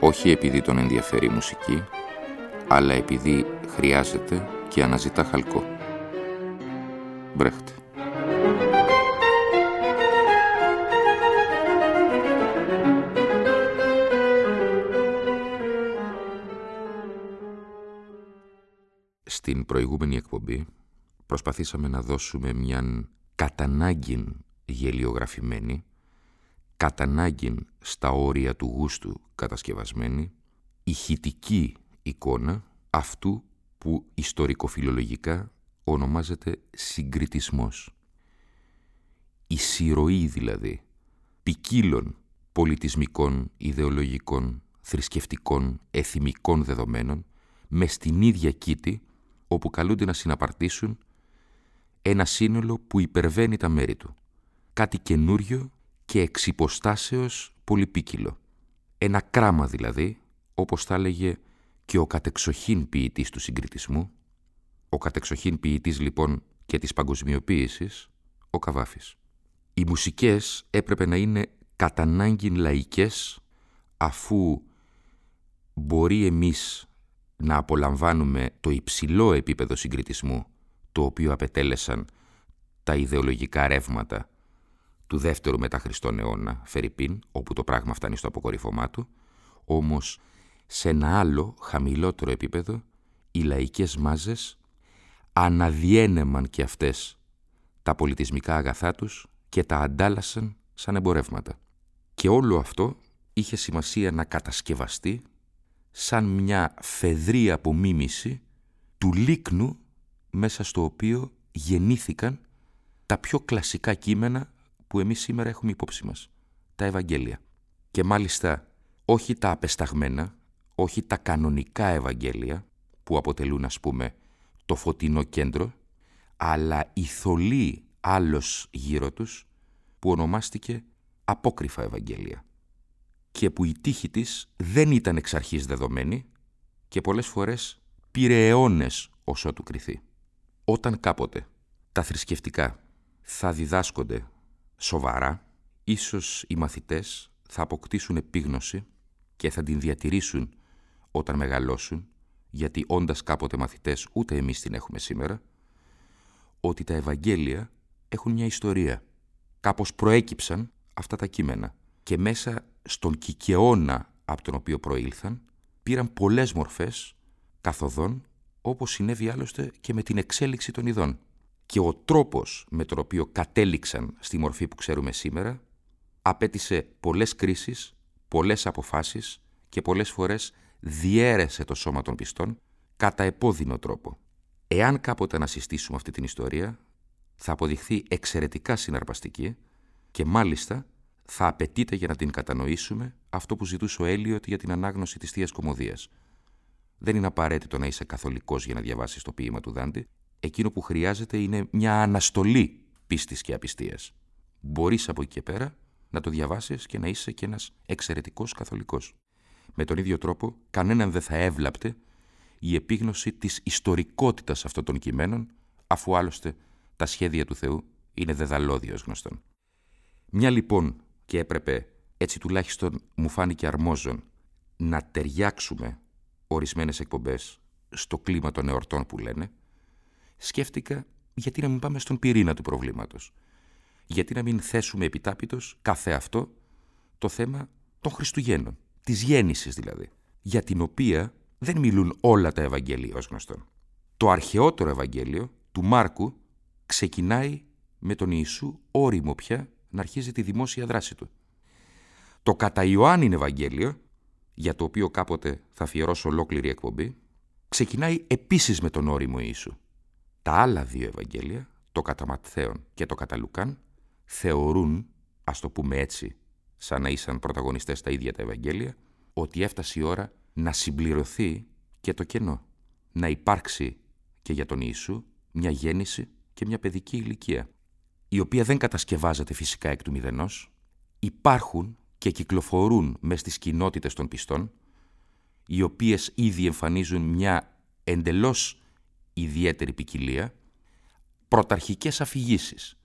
όχι επειδή τον ενδιαφέρει η μουσική, αλλά επειδή χρειάζεται και αναζητά χαλκό. Μπρέχτε. Στην προηγούμενη εκπομπή προσπαθήσαμε να δώσουμε μιαν κατανάγκην γελιογραφημένη κατανάγκην στα όρια του γούστου κατασκευασμένη, ηχητική εικόνα αυτού που ιστορικοφιλολογικά ονομάζεται συγκριτισμός. Η συρροή δηλαδή ποικίλων πολιτισμικών, ιδεολογικών, θρησκευτικών, εθιμικών δεδομένων με στην ίδια κήτη όπου καλούνται να συναπαρτήσουν ένα σύνολο που υπερβαίνει τα μέρη του. Κάτι καινούριο και εξ υποστάσεως πολυπίκυλο. Ένα κράμα δηλαδή, όπως θα έλεγε και ο κατεξοχήν ποιητής του συγκριτισμού, ο κατεξοχήν ποιητής λοιπόν και της παγκοσμιοποίησης, ο Καβάφης. Οι μουσικές έπρεπε να είναι κατανάγκην λαϊκές, αφού μπορεί εμείς να απολαμβάνουμε το υψηλό επίπεδο συγκριτισμού, το οποίο απετέλεσαν τα ιδεολογικά ρεύματα του δεύτερου μετά Χριστόν αιώνα, Φερρυπίν, όπου το πράγμα φτάνει στο αποκορυφωμά του, όμως σε ένα άλλο, χαμηλότερο επίπεδο, οι λαϊκές μάζες αναδιένεμαν και αυτές τα πολιτισμικά αγαθά τους και τα αντάλλασαν σαν εμπορεύματα. Και όλο αυτό είχε σημασία να κατασκευαστεί σαν μια φεδρή απομίμηση του λίκνου μέσα στο οποίο γεννήθηκαν τα πιο κλασικά κείμενα που εμείς σήμερα έχουμε υπόψη μας, τα Ευαγγέλια. Και μάλιστα όχι τα απεσταγμένα, όχι τα κανονικά Ευαγγέλια, που αποτελούν ας πούμε το φωτεινό κέντρο, αλλά η θολή άλλος γύρω τους, που ονομάστηκε απόκριφα Ευαγγέλια και που η τύχη της δεν ήταν εξ αρχής δεδομένη και πολλές φορές πήρε αιώνες όσο του κριθεί. Όταν κάποτε τα θρησκευτικά θα διδάσκονται σοβαρά, ίσως οι μαθητές θα αποκτήσουν επίγνωση και θα την διατηρήσουν όταν μεγαλώσουν, γιατί όντας κάποτε μαθητές ούτε εμείς την έχουμε σήμερα, ότι τα Ευαγγέλια έχουν μια ιστορία. Κάπως προέκυψαν αυτά τα κείμενα και μέσα στον κικαιώνα από τον οποίο προήλθαν πήραν πολλές μορφές καθοδόν όπως συνέβη άλλωστε και με την εξέλιξη των ειδών και ο τρόπος με τον οποίο κατέληξαν στη μορφή που ξέρουμε σήμερα απέτησε πολλές κρίσεις, πολλές αποφάσεις και πολλές φορές διέρεσε το σώμα των πιστών κατά επώδυνο τρόπο. Εάν κάποτε να συστήσουμε αυτή την ιστορία, θα αποδειχθεί εξαιρετικά συναρπαστική και μάλιστα θα απαιτείται για να την κατανοήσουμε αυτό που ζητούσε ο Έλιοτ για την ανάγνωση της Θείας Κομμωδίας. Δεν είναι απαραίτητο να είσαι καθολικός για να διαβάσεις το ποίημα του Δάντη, εκείνο που χρειάζεται είναι μια αναστολή πίστης και απιστίας. Μπορείς από εκεί και πέρα να το διαβάσεις και να είσαι και ένας εξαιρετικός καθολικός. Με τον ίδιο τρόπο, κανέναν δεν θα έβλαπτε η επίγνωση της ιστορικότητας αυτών των κειμένων, αφού άλλωστε τα σχέδια του Θεού είναι δεδαλώδια ως γνωστόν. Μια λοιπόν και έπρεπε, έτσι τουλάχιστον μου φάνηκε αρμόζον, να ταιριάξουμε ορισμένες εκπομπές στο κλίμα των εορτών που λένε, σκέφτηκα γιατί να μην πάμε στον πυρήνα του προβλήματος; Γιατί να μην θέσουμε επιτάπητος κάθε αυτό το θέμα των Χριστουγέννων, της γέννησης δηλαδή, για την οποία δεν μιλούν όλα τα Ευαγγέλια ως γνωστόν. Το αρχαιότερο Ευαγγέλιο του Μάρκου ξεκινάει με τον Ιησού όριμο πια να αρχίζει τη δημόσια δράση του. Το κατά Ιωάννην Ευαγγέλιο, για το οποίο κάποτε θα αφιερώσω ολόκληρη εκπομπή, ξεκινάει επίσης με τον όριμο Ιησού. Τα άλλα δύο Ευαγγέλια, το κατά Ματθαίον και το κατά Λουκάν, θεωρούν, ας το πούμε έτσι, σαν να ήσαν πρωταγωνιστές τα ίδια τα Ευαγγέλια, ότι έφτασε η ώρα να συμπληρωθεί και το κενό. Να υπάρξει και για τον Ιησού μια γέννηση και μια παιδική ηλικία, η οποία δεν κατασκευάζεται φυσικά εκ του μηδενός, υπάρχουν και κυκλοφορούν μες στις κοινότητες των πιστών, οι οποίες ήδη εμφανίζουν μια εντελώς ιδιαίτερη ποικιλία, πρωταρχικές αφηγήσεις.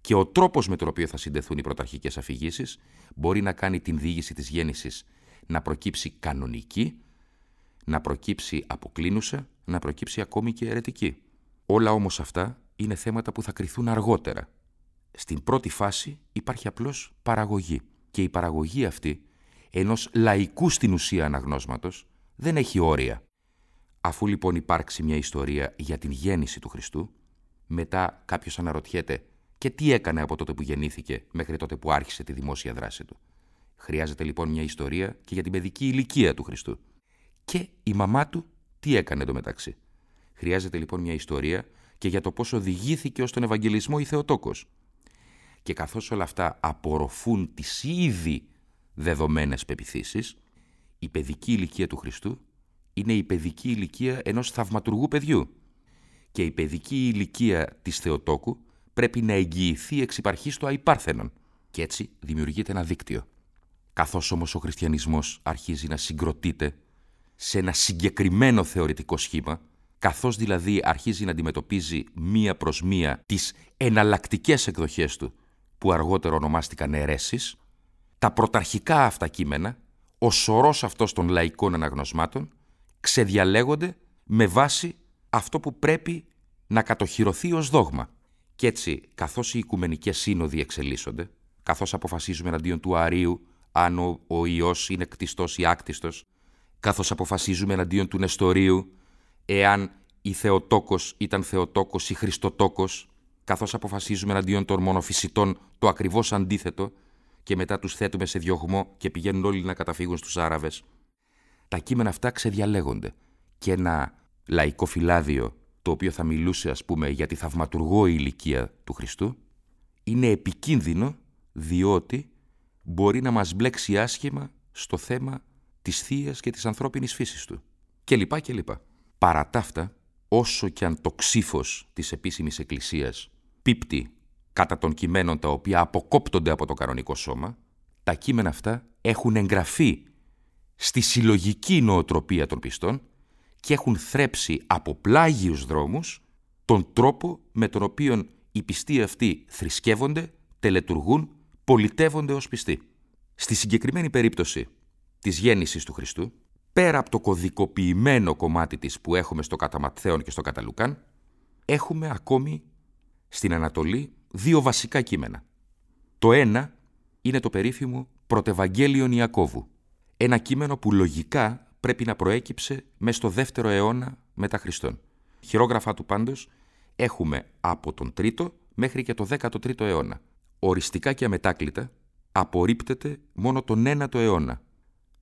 Και ο τρόπος με τον οποίο θα συντεθούν οι πρωταρχικές αφηγήσεις μπορεί να κάνει την διήγηση της γέννησης να προκύψει κανονική, να προκύψει αποκλίνουσα, να προκύψει ακόμη και αιρετική. Όλα όμως αυτά είναι θέματα που θα κριθούν αργότερα. Στην πρώτη φάση υπάρχει απλώς παραγωγή. Και η παραγωγή αυτή, ενός λαϊκού στην ουσία αναγνώσματος, δεν έχει όρια. Αφού λοιπόν υπάρξει μια ιστορία για την γέννηση του Χριστού, μετά κάποιος αναρωτιέται και τι έκανε από τότε που γεννήθηκε μέχρι τότε που άρχισε τη δημόσια δράση του. Χρειάζεται λοιπόν μια ιστορία και για την παιδική ηλικία του Χριστού. Και η μαμά του τι έκανε εντωμεταξύ; Χρειάζεται λοιπόν μια ιστορία και για το πώς οδηγήθηκε ως τον Ευαγγελισμό η Θεοτόκος. Και καθώς όλα αυτά απορροφούν τις ήδη δεδομένες πεπιθήσεις, η παιδική ηλικία του Χριστού είναι η παιδική ηλικία ενός θαυματουργού παιδιού. Και η παιδική ηλικία της Θεοτόκου πρέπει να εγγυηθεί εξ υπαρχής του αϊπάρθενον. Και έτσι δημιουργείται ένα δίκτυο. Καθώς όμως ο χριστιανισμός αρχίζει να συγκροτείται σε ένα συγκεκριμένο θεωρητικό σχήμα, καθώς δηλαδή αρχίζει να αντιμετωπίζει μία προς μία τις εναλλακτικές εκδοχές του, που αργότερα ονομάστηκαν αιρέσεις, τα πρωταρχικά αυτά κείμενα, ο σωρός αυτός των λαϊκών αναγνωσμάτων, ξεδιαλέγονται με βάση αυτό που πρέπει να κατοχυρωθεί ως δόγμα. Κι έτσι, καθώς οι οικουμενικές σύνοδοι εξελίσσονται, καθώς αποφασίζουμε εναντίον του Αρίου αν ο, ο Υιός είναι κτιστός ή άκτιστος, καθώς αποφασίζουμε εναντίον του Νεστορίου εάν η Θεοτόκος ήταν Θεοτόκος ή Χριστοτόκος, καθώς αποφασίζουμε εναντίον των μονοφυσιτών το ακριβώς αντίθετο και μετά τους θέτουμε σε διωγμό και πηγαίνουν όλοι να καταφύγουν στους Άραβες. Τα κείμενα αυτά ξεδιαλέγονται και ένα λαϊκό φυλάδιο το οποίο θα μιλούσε ας πούμε για τη θαυματουργό ηλικία του Χριστού είναι επικίνδυνο διότι μπορεί να μας μπλέξει άσχημα στο θέμα της θεία και της ανθρώπινης φύσης του. Και λοιπά και λοιπά. Παρά τα όσο κι αν το ξύφος της επίσημης εκκλησίας πίπτει κατά των κειμένων τα οποία αποκόπτονται από το κανονικό σώμα, τα κείμενα αυτά έχουν εγγραφεί στη συλλογική νοοτροπία των πιστών και έχουν θρέψει από πλάγιους δρόμους τον τρόπο με τον οποίο οι πιστοί αυτοί θρησκεύονται, τελετουργούν, πολιτεύονται ως πιστοί. Στη συγκεκριμένη περίπτωση της γέννησης του Χριστού, πέρα από το κωδικοποιημένο κομμάτι της που έχουμε στο κατά και στο κατά Λουκάν, έχουμε ακόμη στην Ανατολή δύο βασικά κείμενα. Το ένα είναι το περίφημο Πρωτευαγγέλιον Ιακώβου, ένα κείμενο που λογικά πρέπει να προέκυψε μέσα στο δεύτερο αιώνα μετά Χριστόν. Χειρόγραφα του πάντως έχουμε από τον 3ο μέχρι και το 13ο αιώνα. Οριστικά και αμετάκλητα απορρίπτεται μόνο τον 9ο αιώνα.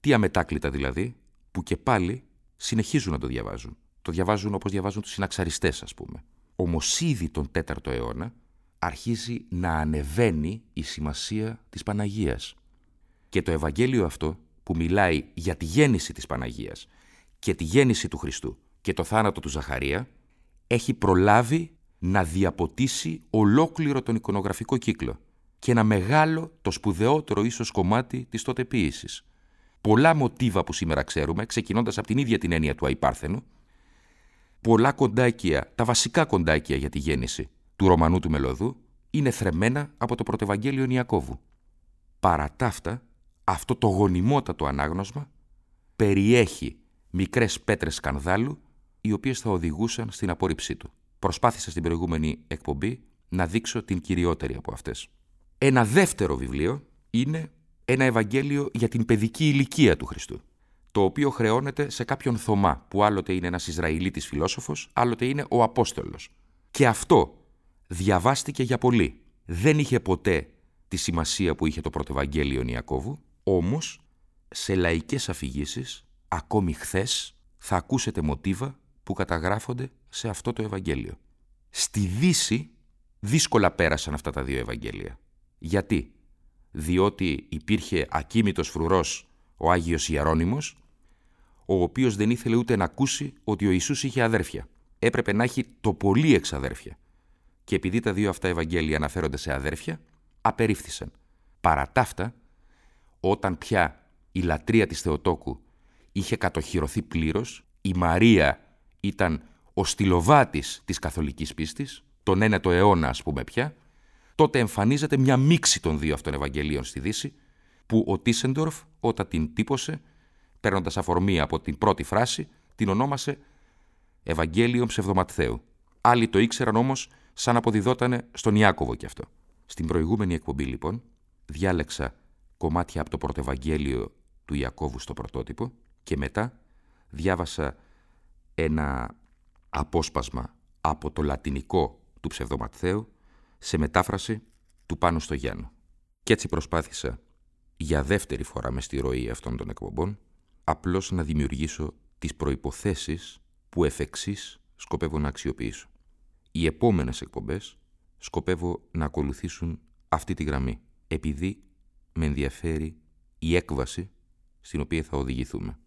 Τι αμετάκλητα δηλαδή, που και πάλι συνεχίζουν να το διαβάζουν. Το διαβάζουν όπως διαβάζουν τους συναξαριστές ας πούμε. Όμως ήδη τον 4ο αιώνα αρχίζει να ανεβαίνει η σημασία της Παναγίας. Και το Ευαγγέλιο αυτό που μιλάει για τη γέννηση της Παναγίας και τη γέννηση του Χριστού και το θάνατο του Ζαχαρία έχει προλάβει να διαποτίσει ολόκληρο τον εικονογραφικό κύκλο και ένα μεγάλο, το σπουδαιότερο ίσως κομμάτι της τότε ποίησης. Πολλά μοτίβα που σήμερα ξέρουμε, ξεκινώντας από την ίδια την έννοια του αϊπάρθενου, πολλά κοντάκια, τα βασικά κοντάκια για τη γέννηση του Ρωμανού του Μελωδού, είναι θρεμμένα από το Πρωτευαγγέλιο Ιακώβου. Παρά ταύτα, αυτό το γονιμότατο ανάγνωσμα περιέχει μικρές πέτρες σκανδάλου οι οποίες θα οδηγούσαν στην απόρριψή του. Προσπάθησα στην προηγούμενη εκπομπή να δείξω την κυριότερη από αυτές. Ένα δεύτερο βιβλίο είναι ένα Ευαγγέλιο για την παιδική ηλικία του Χριστού, το οποίο χρεώνεται σε κάποιον Θωμά, που άλλοτε είναι ένας Ισραηλίτης φιλόσοφος, άλλοτε είναι ο Απόστολος. Και αυτό διαβάστηκε για πολύ. Δεν είχε ποτέ τη σημασία που είχε το πρώτο Ευαγγέλιο Ιακώβου, όμως σε λαϊκές αφηγήσεις, ακόμη χθες, θα ακούσετε μοτίβα που καταγράφονται σε αυτό το Ευαγγέλιο. Στη Δύση δύσκολα πέρασαν αυτά τα δύο Ευαγγέλια. Γιατί; Διότι υπήρχε ακίμητος φρουρός ο Άγιος Ιερώνυμος, ο οποίος δεν ήθελε ούτε να ακούσει ότι ο Ιησούς είχε αδέρφια. Έπρεπε να έχει το πολύ εξαδέρφια. Και επειδή τα δύο αυτά Ευαγγέλια αναφέρονται σε αδέρφια, απερίφθησαν. Παρά τα αυτά, όταν πια η λατρεία της Θεοτόκου είχε κατοχυρωθεί πλήρως, η Μαρία ήταν ο στυλοβάτης της καθολικής πίστης, τον ένετο αιώνα ας πούμε πια, τότε εμφανίζεται μια μίξη των δύο αυτών Ευαγγελίων στη Δύση, που ο Τίσεντορφ όταν την τύπωσε, παίρνοντας αφορμή από την πρώτη φράση, την ονόμασε Ευαγγέλιο Ψευδοματθαίου. Άλλοι το ήξεραν όμως σαν αποδιδότανε στον Ιάκωβο κι αυτό. Στην προηγούμενη εκπομπή λοιπόν διάλεξα κομμάτια από το πρωτευαγγέλιο του Ιακώβου στο πρωτότυπο και μετά διάβασα ένα απόσπασμα από το λατινικό του ψευδοματθαίου σε μετάφραση του πάνω στο Γιάννου. Και έτσι προσπάθησα για δεύτερη φορά μες στη ροή αυτών των εκπομπών απλώς να δημιουργήσω τις προϋποθέσεις που εφ' εξής σκοπεύω να αξιοποιήσω. Οι επόμενες εκπομπές σκοπεύω να ακολουθήσουν αυτή τη γραμμή, επειδή με ενδιαφέρει η έκβαση στην οποία θα οδηγηθούμε.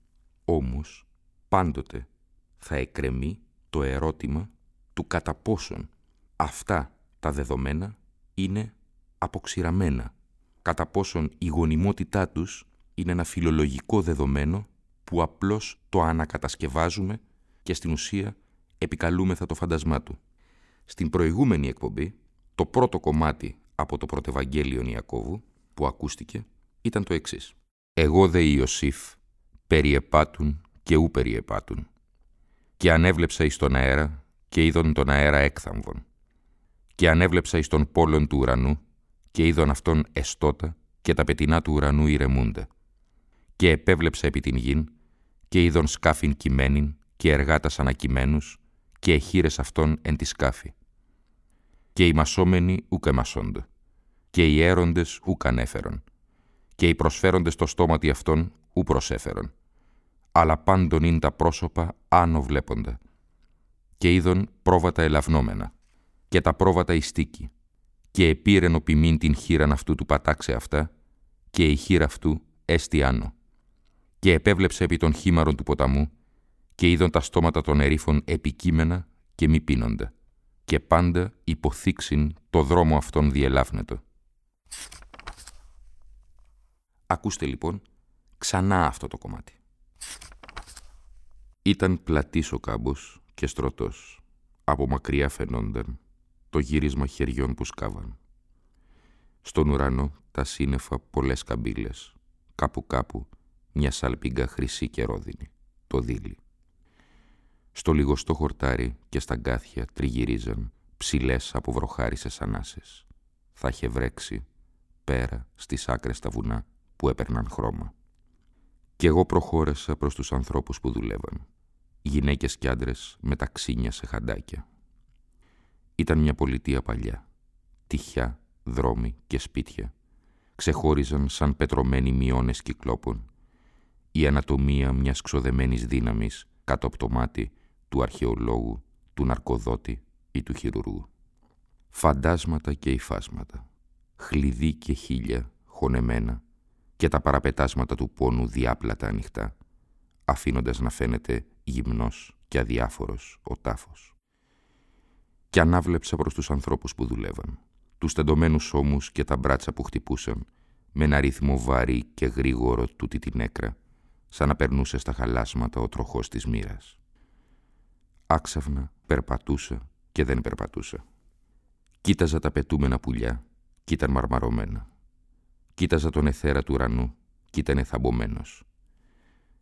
Όμως, πάντοτε θα εκρεμεί το ερώτημα του κατά πόσον αυτά τα δεδομένα είναι αποξηραμένα, κατά πόσον η γονιμότητά τους είναι ένα φιλολογικό δεδομένο που απλώς το ανακατασκευάζουμε και στην ουσία επικαλούμεθα το φαντασμά του. Στην προηγούμενη εκπομπή, το πρώτο κομμάτι από το πρωτευαγγέλιο Ιακώβου που ακούστηκε ήταν το εξής. «Εγώ δε Ιωσήφ, περιεπάτουν και ου περιεπάτουν. Και ανέβλεψα εις τον αέρα και είδον τον αέρα έκθαμβον. Και ανέβλεψα εις τον πόλον του ουρανού και είδον αυτόν εστότα και τα πετεινά του ουρανού ηρεμούνται. Και επέβλεψα επί την γην και είδον σκάφην κειμένην και εργάτας ανακειμένους και εχείρες αυτών εν τη σκάφη. Και οι μασόμενοι ούκ εμασόνται, και οι έροντες ούκ ανέφερον, και οι προσφέροντες το στόματι αυτών ου προσέφερον, αλλά πάντων είναι τα πρόσωπα άνω βλέποντα, και είδον πρόβατα ελαυνόμενα, και τα πρόβατα ιστίκη, και επήρεν ο ποιμήν την χείραν αυτού του πατάξε αυτά, και η χείρα αυτού έστι άνω. Και επέβλεψε επί των χήμαρων του ποταμού, και είδον τα στόματα των ερήφων επικείμενα και μη πίνοντα, και πάντα υποθήξην το δρόμο αυτόν διελάφνετο. Ακούστε λοιπόν ξανά αυτό το κομμάτι. Ήταν πλατής ο κάμπος και στρωτός. Από μακριά φαινόνταν το γύρισμα χεριών που σκάβαν. Στον ουρανό τα σύννεφα πολλές καμπύλες. Κάπου κάπου μια σαλπίγκα χρυσή και ρόδινη, το δίλη. Στο λιγοστό χορτάρι και στα γκάθια τριγυρίζαν ψηλές από βροχάρισες ανάσες. Θα είχε βρέξει πέρα στις άκρες τα βουνά που έπαιρναν χρώμα. Κι εγώ προχώρεσα προς τους ανθρώπους που δουλεύαν. Γυναίκες κι άντρες με ταξίνια σε χαντάκια. Ήταν μια πολιτεία παλιά. Τυχιά, δρόμοι και σπίτια. Ξεχώριζαν σαν πετρωμένοι μειώνες κυκλόπων. Η ανατομία μιας ξοδεμένης δύναμης κάτω από το μάτι του αρχαιολόγου, του ναρκοδότη ή του χειρουργού. Φαντάσματα και υφάσματα, χλειδί και χίλια χωνεμένα και τα παραπετάσματα του πόνου διάπλατα ανοιχτά, αφήνοντας να φαίνεται γυμνός και αδιάφορος ο τάφος. Κι ανάβλεψα προς τους ανθρώπους που δουλεύαν, τους τεντωμένους ώμους και τα μπράτσα που χτυπούσαν, με ένα ρύθμο βαρύ και γρήγορο τούτη την έκρα, σαν να περνούσε στα χαλάσματα ο τροχός της μοίρας. Άξαφνα περπατούσα και δεν περπατούσα. Κοίταζα τα πετούμενα πουλιά κι ήταν μαρμαρωμένα. Κοίταζα τον εθέρα του ουρανού κι ήταν εθαμπομένος.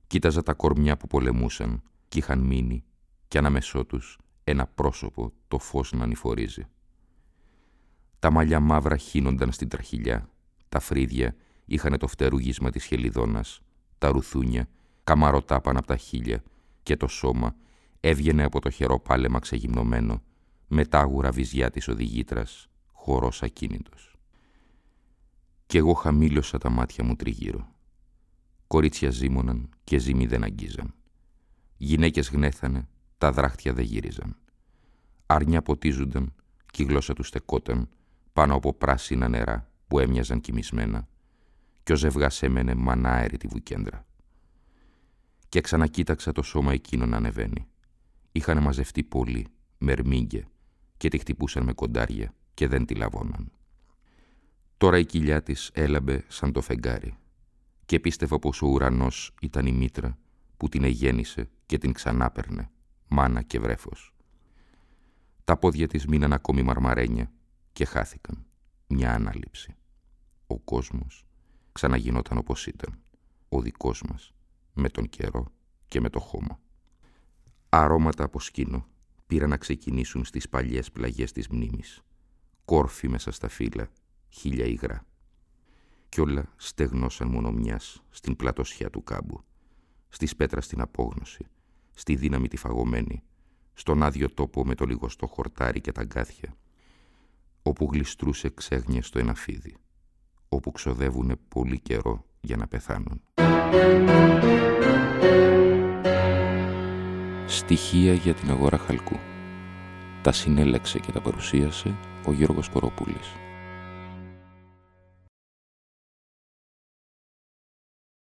Κοίταζα τα κορμιά που πολεμούσαν κι είχαν μείνει κι αναμεσό τους ένα πρόσωπο το φως να ανηφορίζει. Τα μαλλιά μαύρα χύνονταν στην τραχυλιά, τα φρύδια είχαν το φτερουγίσμα της χελιδόνας, τα ρουθούνια καμαρωτά πάνω από τα χείλια και το σώμα έβγαινε από το χερό πάλεμα ξεγυμνωμένο, με τα άγουρα βυζιά της οδηγήτρας, χορός ακίνητος. Κι εγώ χαμήλωσα τα μάτια μου τριγύρω. Κορίτσια ζήμωναν και ζήμοι δεν αγγίζαν. Γυναίκες γνέθανε, τα δράχτια δεν γύριζαν. Άρνια ποτίζονταν και η γλώσσα τους στεκόταν πάνω από πράσινα νερά που έμοιαζαν κοιμισμένα και ο ζευγάς έμενε μανάερη τη βουκέντρα. και ξανακοίταξα το σώμα εκείνο να ανεβαίνει. Είχαν μαζευτεί πολλοί, μερμήγκε, και τη χτυπούσαν με κοντάρια και δεν τη λαβώναν. Τώρα η κοιλιά της έλαμπε σαν το φεγγάρι και πίστευα πως ο ουρανός ήταν η μήτρα που την εγέννησε και την ξανάπερνε, μάνα και βρέφος. Τα πόδια της μείναν ακόμη μαρμαρένια και χάθηκαν. Μια ανάληψη. Ο κόσμος ξαναγινόταν όπως ήταν. Ο δικός μας, με τον καιρό και με το χώμα. Αρώματα από σκήνο πήραν να ξεκινήσουν στις παλιές πλαγιές της μνήμης. Κόρφη μέσα στα φύλλα, χίλια υγρά. Κι όλα στεγνώσαν μόνο μιας στην πλατοσιά του κάμπου, στις πέτρα στην απόγνωση, στη δύναμη τη φαγωμένη, στον άδειο τόπο με το λιγοστό χορτάρι και τα γκάθια, όπου γλιστρούσε ξέγνια στο ένα φίδι, όπου ξοδεύουνε πολύ καιρό για να πεθάνουν. Στοιχεία για την αγορά χαλκού. Τα συνέλεξε και τα παρουσίασε ο Γιώργος Κοροπούλης.